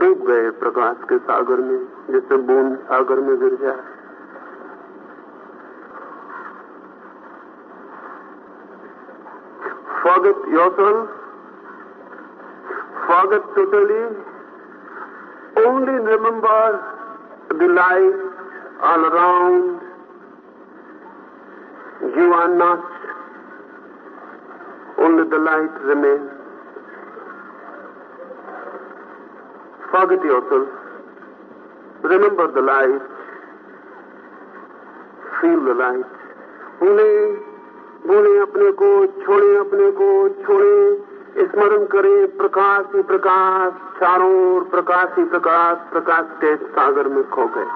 डूब गए प्रकाश के सागर में जैसे बूंद सागर में गिर जाए। forget yourself, forget totally, only remember the light all around. You are not, only the light remains. Forget yourself, remember the light, feel the light. भूले भूले अपने को छोड़े अपने को छोड़े स्मरण करें प्रकाश ही प्रकाश, चारों ओर प्रकाश ही प्रकाश प्रकाश के सागर में खो गए।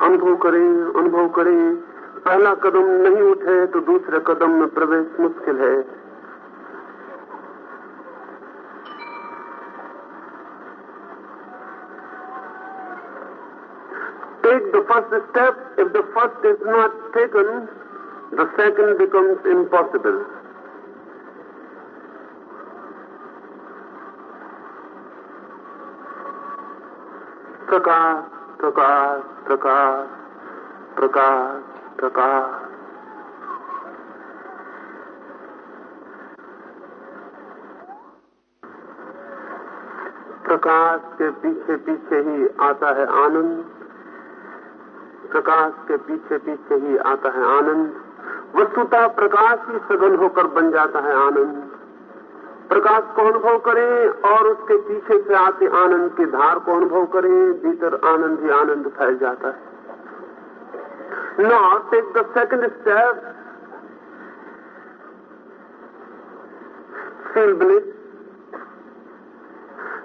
अनुभव करें अनुभव करें। पहला कदम नहीं उठे तो दूसरे कदम में प्रवेश मुश्किल है take the first step. If the first is not taken, the second becomes impossible. Prakash Prakash Prakash Prakash Prakash Prakash के पीछे पीछे ही आता है आनंद प्रकाश के पीछे पीछे ही आता है आनंद। वस्तुतः प्रकाश ही सघन होकर बन जाता है आनंद। प्रकाश को अनुभव करें और उसके पीछे से आते आनंद की धार को अनुभव करें, भीतर आनंद ही आनंद फैल जाता है। Not take the second step feel bliss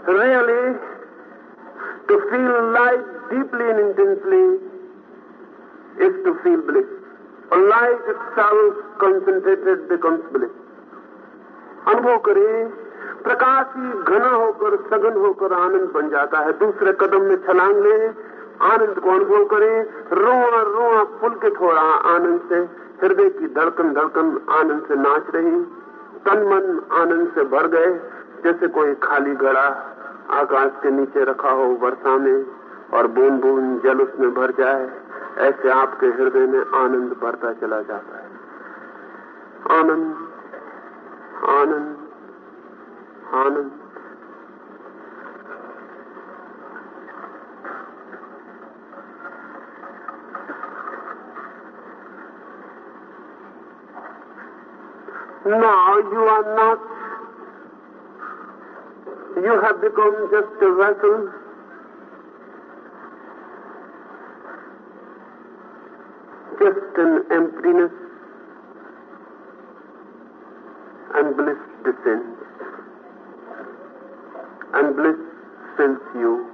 really to feel light deeply and intensely is to feel bliss. Light itself concentrated becomes bliss. अनुभव करें, प्रकाश ही घना होकर, सघन होकर आनंद बन जाता है। दूसरे कदम में छलांग ले, आनंद को अनुभव करें। रोआ रोआ, पुलकित हो रहा आनंद से। हृदय की धड़कन धड़कन आनंद से नाच रही। तन, मन आनंद से भर गए। जैसे कोई खाली घड़ा आकाश के नीचे रखा हो वर्षा में और बूंद बूंद जल उसमें भर जाए। ऐसे आपके हृदय में आनंद बढ़ता चला जाता है Anand Anand Anand Now you are not, you have become just a vessel an emptiness and bliss descends and bliss fills you.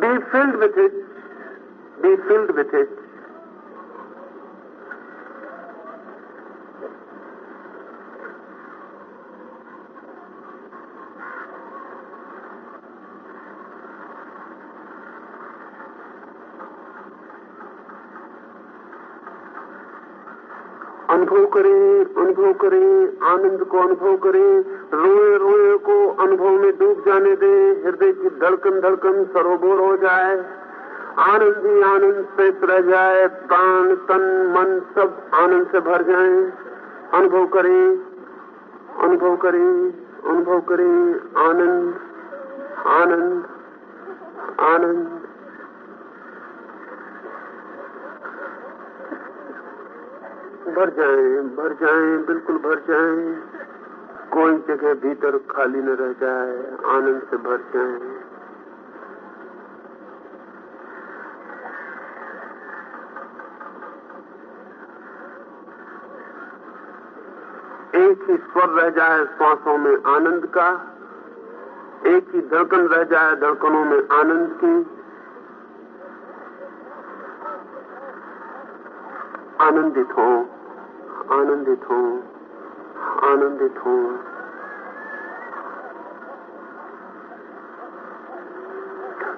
Be filled with it. Be filled with it. अनुभव करें, आनंद को अनुभव करें, रोए रोए को अनुभव में डूब जाने दें, हृदय की धड़कन धड़कन सरोबोर हो जाए। आनंद ही आनंद से रह जाए, प्राण, तन, मन सब आनंद से भर जाए। अनुभव करें अनुभव करें अनुभव करें, आनंद आनंद आनंद। भर जाएँ, भर जाएँ, बिल्कुल भर जाएँ। कोई जगह भीतर खाली न रह जाए आनंद से भर जाएँ। एक ही स्वर रह जाए श्वासों में आनंद का एक ही धड़कन रह जाए धड़कनों में आनंद की आनंदित हो आनंदित हो आनंदित हो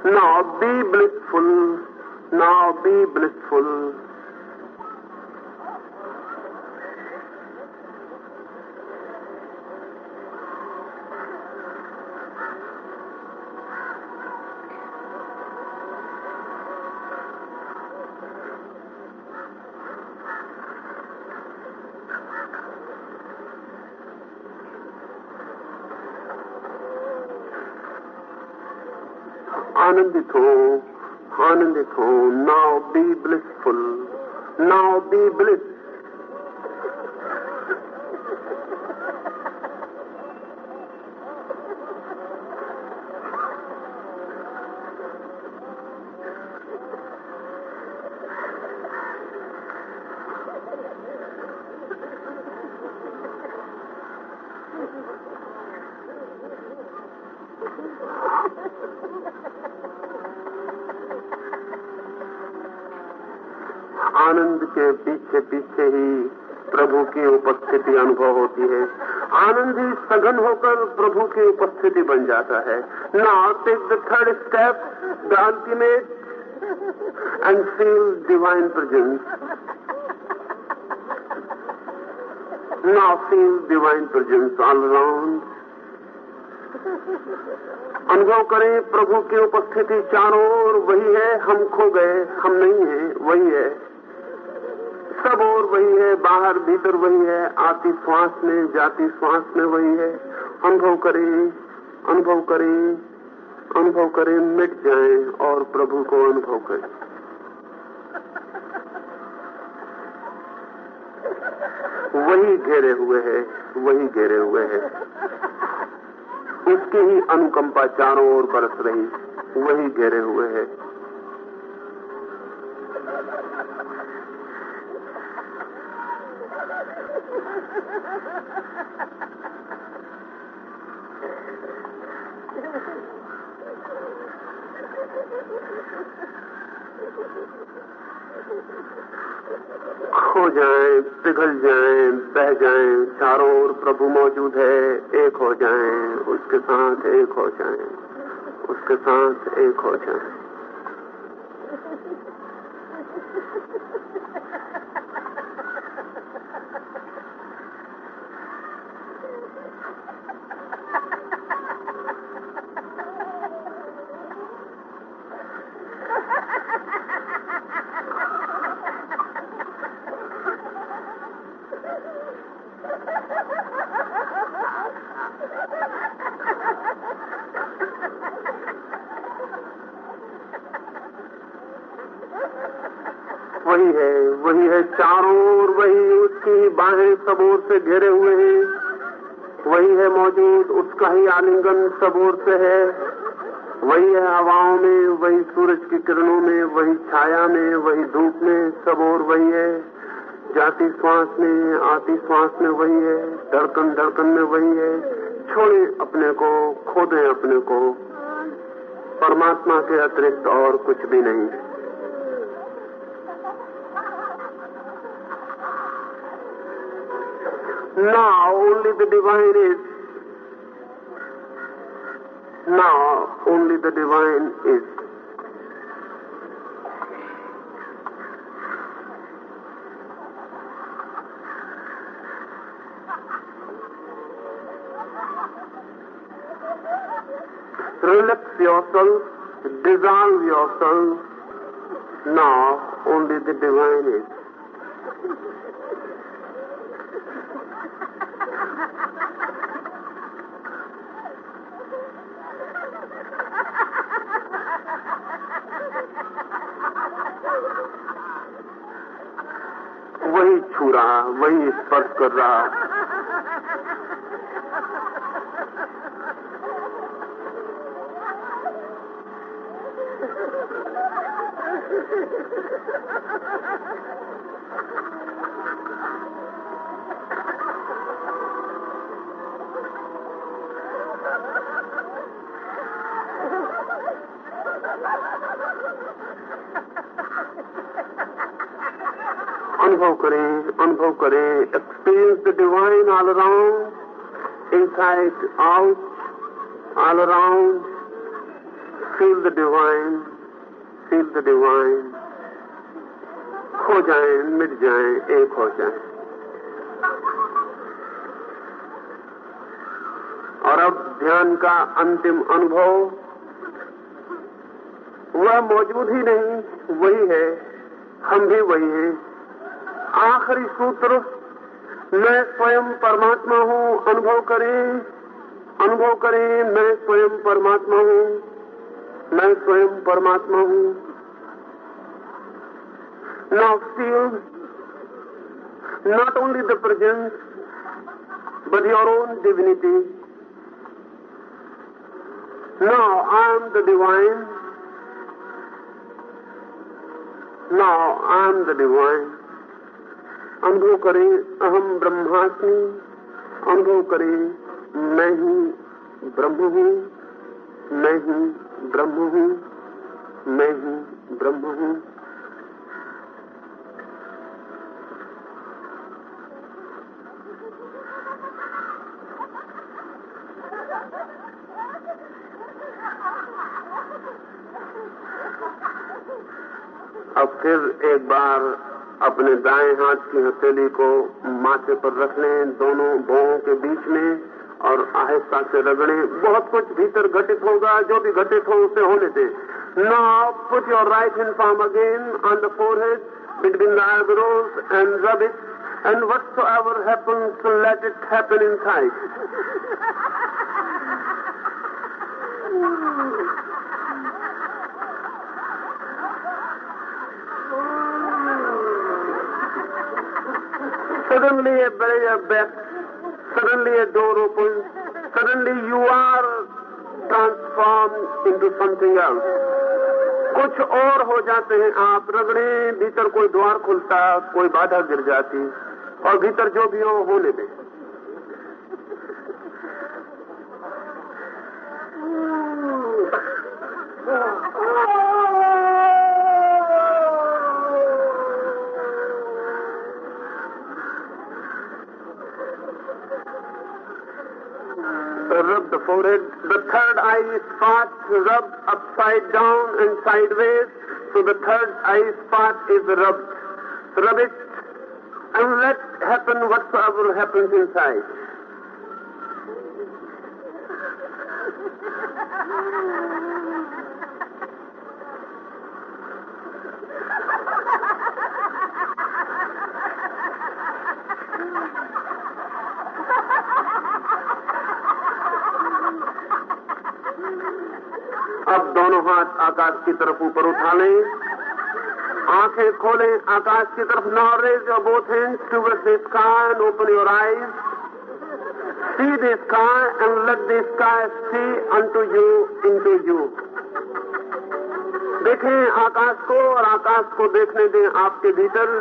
Now be blissful. Now be blissful. आनंदित हो आनंदित हो now be blissful now be bliss आनंद के पीछे पीछे ही प्रभु की उपस्थिति अनुभव होती है। आनंद सघन होकर प्रभु की उपस्थिति बन जाता है। Now take the third step the ultimate end feel divine presence now feel divine presence all around अनुभव करें प्रभु की उपस्थिति चारों ओर। वही है, हम खो गए, हम नहीं हैं, वही है। वही है, बाहर भीतर वही है, आती श्वास में, जाती श्वास में वही है। अनुभव करें अनुभव करें अनुभव करें, मिट जाएँ और प्रभु को अनुभव करें। वही घेरे हुए है, वही घेरे हुए है। उसकी ही अनुकंपा चारों ओर बरस रही, वही घेरे हुए है खो जाएँ, पिघल जाएँ, बह जाएँ, चारों ओर प्रभु मौजूद है एक हो जाएँ, उसके साथ एक हो जाएँ, उसके साथ एक हो जाएँ। वही है वही है चारों ओर वही उसकी बाहें सब ओर से घेरे हुए हैं वही है मौजूद उसका ही आलिंगन सब ओर से है। वही है हवाओं में, वही सूरज की किरणों में, वही छाया में, वही धूप में सब ओर वही है। जाती श्वास में, आती श्वास में वही है। धड़कन धड़कन में वही है। छोड़े अपने को खो दें अपने को। परमात्मा के अतिरिक्त और कुछ भी नहीं। Now only the divine is. Now only the divine is. Relax yourself, dissolve yourself. Now only the divine is. छू रहा वही स्पर्श कर रहा अनुभव करें, अनुभव करें experience the divine all around inside out all around feel the divine feel the divine खो जाएँ, मिट जाएँ, एक हो जाएँ। और अब ध्यान का अंतिम अनुभव, वह मौजूद ही नहीं, वही है, हम भी वही हैं। आखिरी सूत्र, मैं स्वयं परमात्मा हूँ, अनुभव करें अनुभव करें, मैं स्वयं परमात्मा हूँ, मैं स्वयं परमात्मा हूँ। Now feel not only the presence but your own divinity now I am the divine now I am the divine अनुभव करें, अहम ब्रह्मास्मि। अनुभव करें, मैं ही ब्रह्म हूँ। मैं ही ब्रह्म हूँ। मैं ही ब्रह्म हूँ। अब फिर एक बार अपने दाएँ हाथ की हथेली को माथे पर रख लें, दोनों भों के बीच में, और आहिस्ता से रगड़े। बहुत कुछ भीतर घटित होगा, जो भी घटित हो उसे होने दें। Now put your right hand palm again on the forehead between the eyebrows and rub it, and whatsoever let it happen in inside. Suddenly a barrier breaks, suddenly a door opens, suddenly you are transformed into something else. कुछ और हो जाते हैं आप रगड़े भीतर कोई द्वार खुलता है कोई बाधा गिर जाती और भीतर जो भी हो होने दें eye spot rubbed upside down and sideways. So the third eye spot is rubbed. Rub it and let happen whatsoever happens inside. उठा लें आँखें खोलें, आकाश की तरफ़ नॉलेज और both hands to the sky and open your eyes see the sky and लग the sky see unto you into you देखें आकाश को और आकाश को देखने दें आपके भीतर।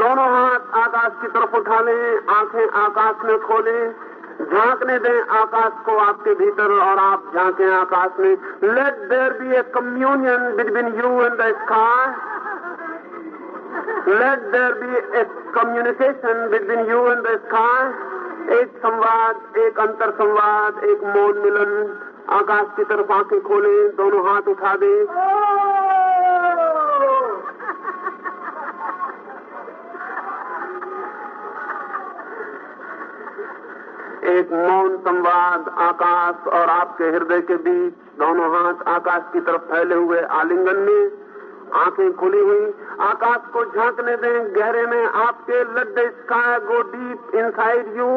दोनों हाथ आकाश की तरफ़ उठा लें, आँखें आकाश में खोलें। झांकने दें आकाश को आपके भीतर और आप झांकें आकाश में। Let there be a communion between you and the sky let there be a communication between you and the sky एक संवाद, एक अंतर संवाद एक मौन मिलन। आकाश की तरफ़ आँखें खोलें, दोनों हाथ उठा दें। एक मौन संवाद, आकाश और आपके हृदय के बीच दोनों हाथ आकाश की तरफ़ फैले हुए आलिंगन में आँखें खुली हुई। आकाश को झांकने दें, गहरे में आपके let the sky go deep inside you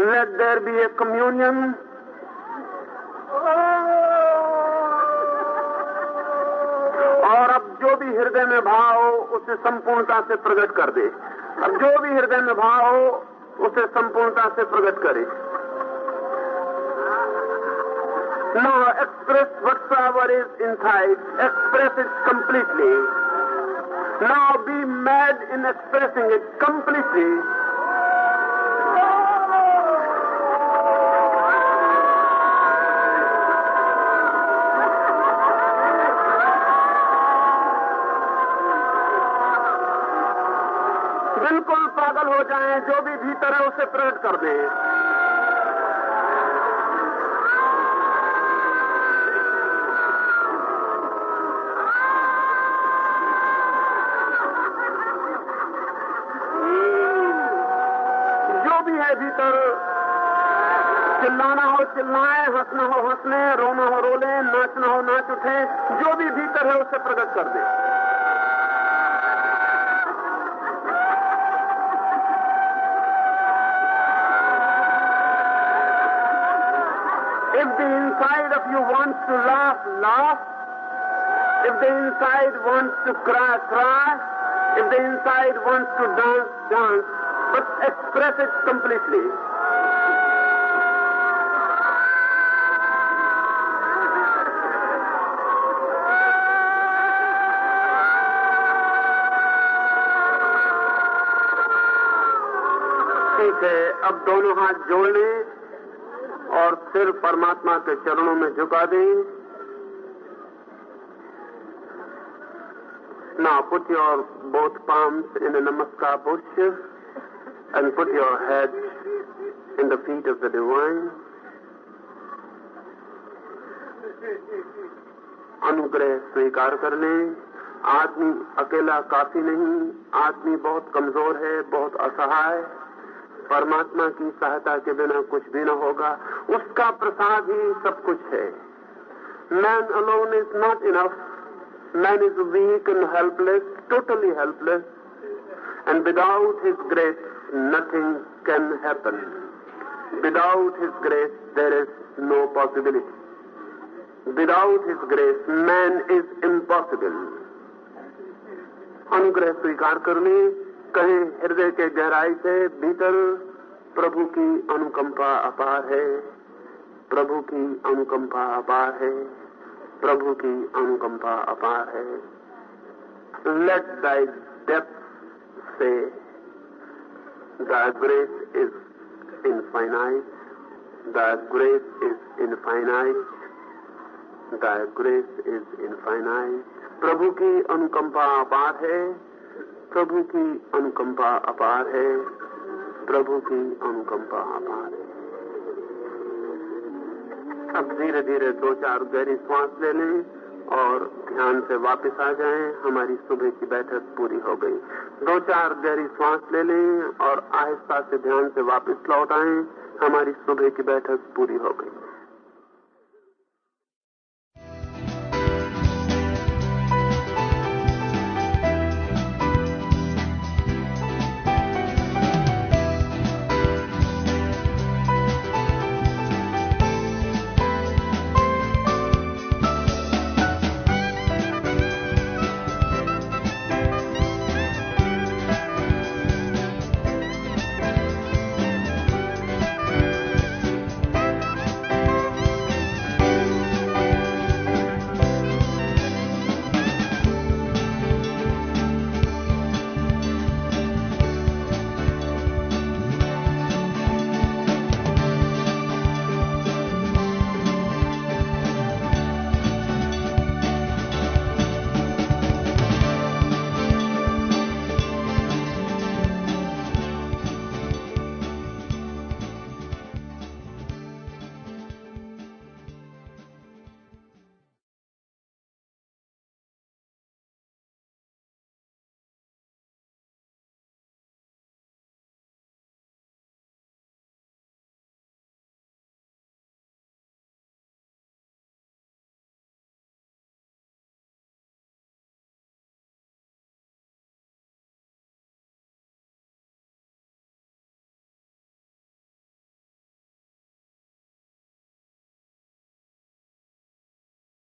let there be a communion और अब जो भी हृदय में भाव हो उसे संपूर्णता से प्रकट कर दे। अब जो भी हृदय में भाव हो उसे संपूर्णता से प्रकट करे Now express whatsoever is inside, express it completely. Now be mad in expressing it completely. प्रकट कर दे। जो भी है भीतर, चिल्लाना हो, चिल्लाए, हंसना हो, हंसने, रोना हो, रोले, नाचना हो, नाच उठे, जो भी भीतर है उसे प्रकट कर दे। The inside of you wants to laugh, laugh. If the inside wants to cry, cry. If the inside wants to dance, dance. But express it completely. ठीक है अब दोनों हाथ जोड़ लें सिर परमात्मा के चरणों में झुका दें Now put your both palms in a namaskar posture and put your head in the feet of the divine. अनुग्रह स्वीकार कर लें आदमी अकेला काफ़ी नहीं आदमी बहुत कमज़ोर है बहुत असहाय परमात्मा की सहायता के बिना कुछ भी न होगा। उसका प्रसाद ही सब कुछ है। Man alone is not enough man is weak and helpless totally helpless and without his grace nothing can happen without his grace there is no possibility without his grace man is impossible अनुग्रह स्वीकार कर लें। कहें हृदय के गहराई से भीतर प्रभु की अनुकंपा अपार है। प्रभु की अनुकंपा अपार है। प्रभु की अनुकंपा अपार है। लेट दाई डेप्थ से the grace is infinite the grace is infinite the grace is infinite प्रभु की अनुकंपा अपार है। प्रभु की अनुकंपा अपार है। प्रभु की अनुकंपा अपार है। अब धीरे धीरे दो चार गहरी श्वास ले लें और ध्यान से वापस आ जाएँ। हमारी सुबह की बैठक पूरी हो गई। दो चार गहरी श्वास ले लें और आहिस्ता से ध्यान से वापस लौट आएँ। हमारी सुबह की बैठक पूरी हो गई।